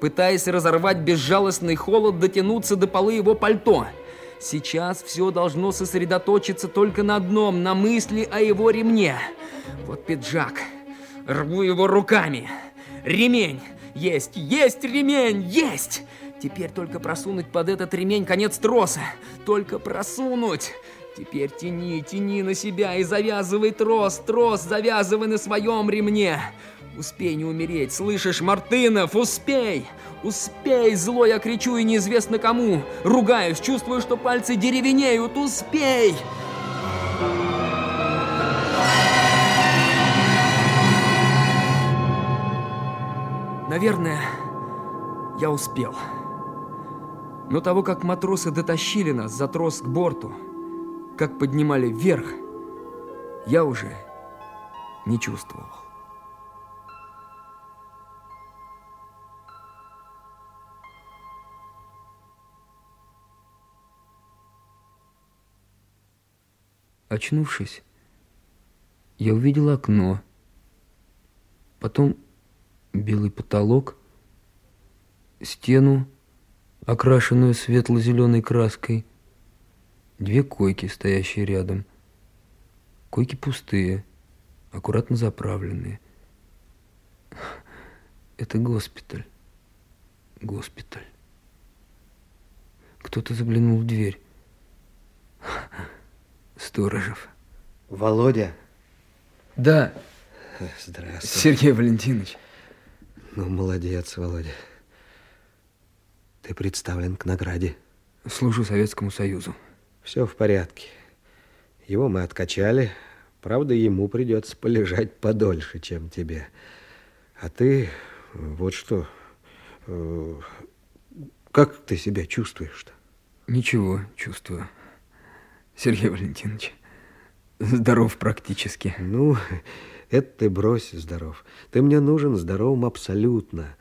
пытаясь разорвать безжалостный холод, дотянуться до полы его пальто. Сейчас все должно сосредоточиться только на одном, на мысли о его ремне. Вот пиджак. Рву его руками. Ремень. Есть, есть ремень, есть! Теперь только просунуть под этот ремень конец троса. Только просунуть. Теперь тяни, тяни на себя и завязывай трос, трос завязывай на своем ремне. Успей не умереть, слышишь, Мартынов, успей! Успей, зло я кричу и неизвестно кому. Ругаюсь, чувствую, что пальцы деревенеют, успей! Наверное, я успел. Но того, как матросы дотащили нас за трос к борту, как поднимали вверх, я уже не чувствовал. Очнувшись, я увидел окно, потом белый потолок, стену, окрашенную светло-зеленой краской, две койки, стоящие рядом. Койки пустые, аккуратно заправленные. Это госпиталь. Госпиталь. Кто-то заглянул в дверь. Сторожев. Володя? Да. Здравствуй. Сергей Валентинович. Ну, молодец, Володя. Ты представлен к награде. Служу Советскому Союзу. Все в порядке. Его мы откачали. Правда, ему придется полежать подольше, чем тебе. А ты, вот что, э, как ты себя чувствуешь-то? Ничего, чувствую. Сергей Валентинович, здоров практически. Ну, это ты брось здоров. Ты мне нужен здоровым абсолютно.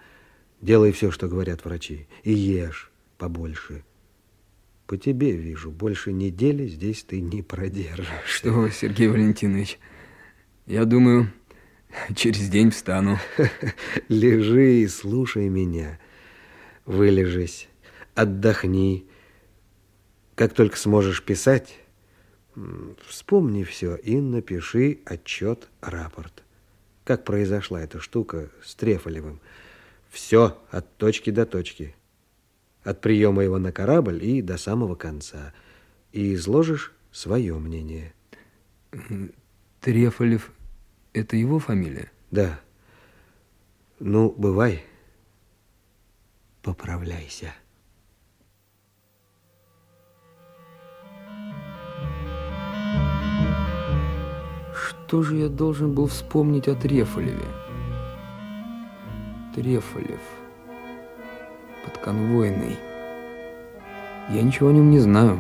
Делай все, что говорят врачи. И ешь побольше. По тебе вижу, больше недели здесь ты не продержишь. Что вы, Сергей Валентинович, я думаю, через день встану. Лежи и слушай меня. Вылежись, отдохни. Как только сможешь писать, вспомни все и напиши отчет, рапорт. Как произошла эта штука с Трефолевым. Все от точки до точки. От приема его на корабль и до самого конца. И изложишь свое мнение. Трефолев – это его фамилия? Да. Ну, бывай. Поправляйся. Что же я должен был вспомнить о Трефолеве? Трефолев. Подконвойный. Я ничего о нем не знаю.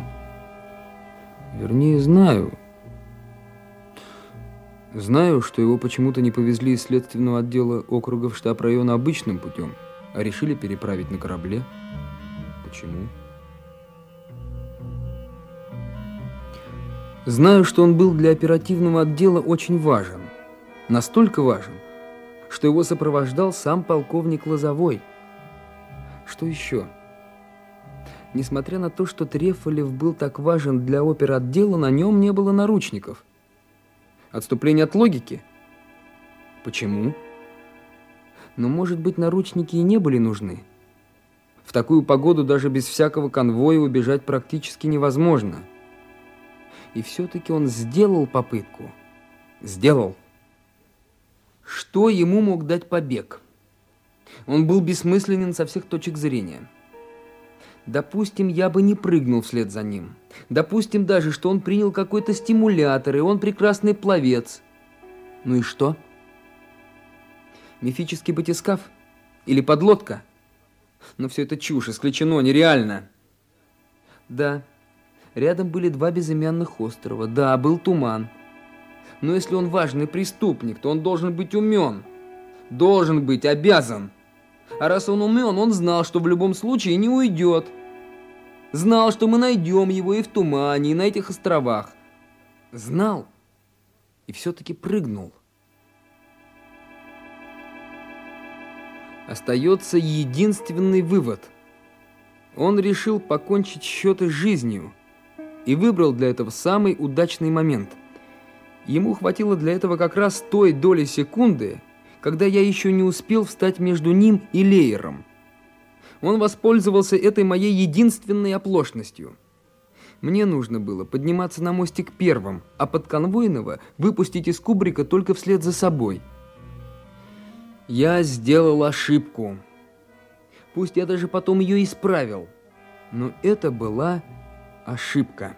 Вернее, знаю. Знаю, что его почему-то не повезли из следственного отдела округа в штаб района обычным путем, а решили переправить на корабле. Почему? Знаю, что он был для оперативного отдела очень важен. Настолько важен, что его сопровождал сам полковник Лозовой. Что еще? Несмотря на то, что Трефолев был так важен для оперотдела, на нем не было наручников. Отступление от логики? Почему? Но, может быть, наручники и не были нужны. В такую погоду даже без всякого конвоя убежать практически невозможно. И все-таки он сделал попытку. Сделал. Что ему мог дать побег? Он был бессмысленен со всех точек зрения. Допустим, я бы не прыгнул вслед за ним. Допустим даже, что он принял какой-то стимулятор, и он прекрасный пловец. Ну и что? Мифический батискаф? Или подлодка? Но все это чушь, исключено, нереально. Да, Рядом были два безымянных острова. Да, был туман. Но если он важный преступник, то он должен быть умен. Должен быть, обязан. А раз он умен, он знал, что в любом случае не уйдет. Знал, что мы найдем его и в тумане, и на этих островах. Знал. И все-таки прыгнул. Остается единственный вывод. Он решил покончить счеты с жизнью и выбрал для этого самый удачный момент. Ему хватило для этого как раз той доли секунды, когда я еще не успел встать между ним и Леером. Он воспользовался этой моей единственной оплошностью. Мне нужно было подниматься на мостик первым, а подконвойного выпустить из кубрика только вслед за собой. Я сделал ошибку. Пусть я даже потом ее исправил, но это была ошибка.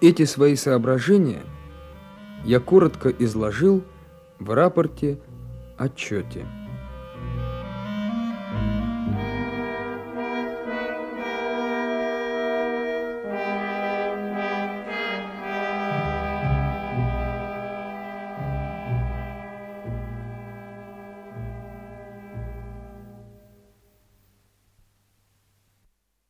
Эти свои соображения я коротко изложил в рапорте отчете.